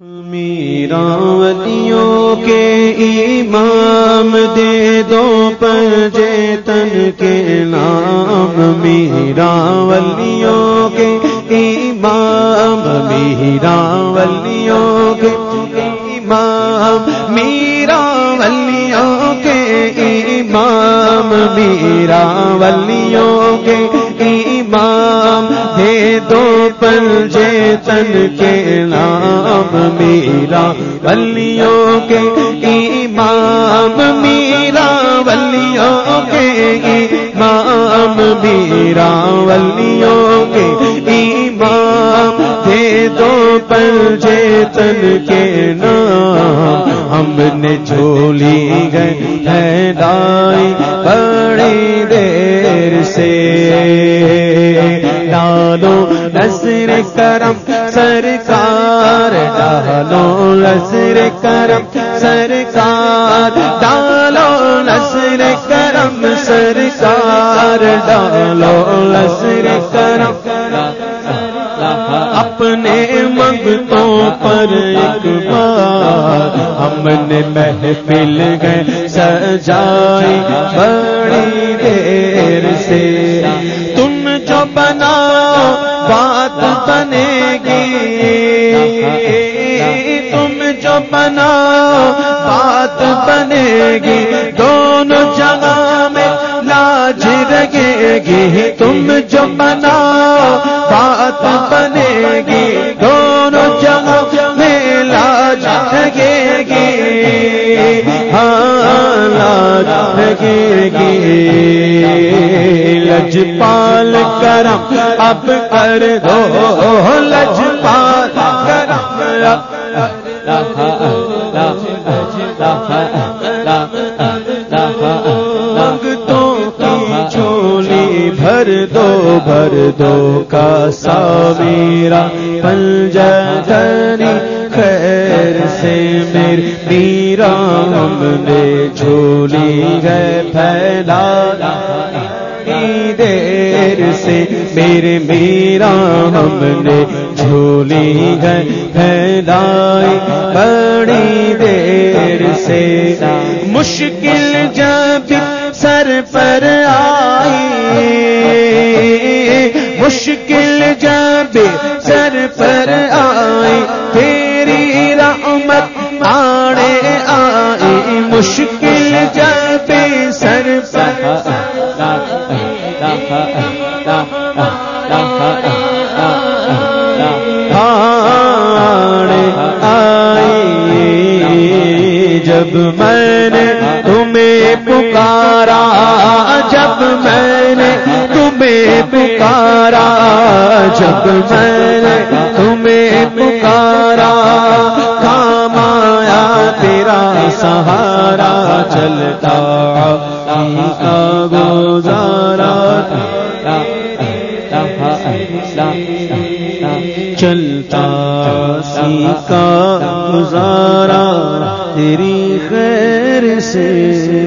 میرا ولیوں کے امام دے دو پنجے تن کے نام میرا ولیوں کے امام میرا ولیوں کے امام میرا ولیوں کے امام میرا ولیوں کے امام، دے دو پنجے تن کے نام میرا، ولیوں کے امام میرا، ولیوں کے امام میرا، ولیوں کے امام دے دو پنجے تن کے نام۔ ہم نے جھولی گئے ہے ڈائی کرم، سرکار ڈالو نصر کرم، سرکار ڈالو نصر کرم، سرکار ڈالو نصر کرم. اپنے منگتوں پر ایک بار ہم نے محفل گئے سجائی، بڑی دیر تم جو بنا، بات بنے گی۔ دونوں جگہ میں لاج رگے گی۔ تم جو بنا، بات بنے گی۔ دونوں جگہ میں لاج لگے گی۔ ہاں لاج لگے گی۔ لج پال کرم اب کر دو۔ لج پال کرم بھر دو بھر دو کا سا میرا پنجنی خیر سے میر میرا ہم نے جھولی گئے پھیلا دیر سے میرے میرا ہم نے جھولی گئے پھیلائی بڑی دیر سے۔ مشکل جب سر پر آئی، مشکل جب سر پر آئی، تیری رحمت آڑے آئی۔ مشکل جب سر پر آئی۔ جب میں نے تمہیں پکارا، جب میں نے تمہیں پکارا، جب میں نے تمہیں پکارا، کام آیا تیرا سہارا چلتا۔ گزارا۔ چلتا سیکا گزارا تیری خیر سے۔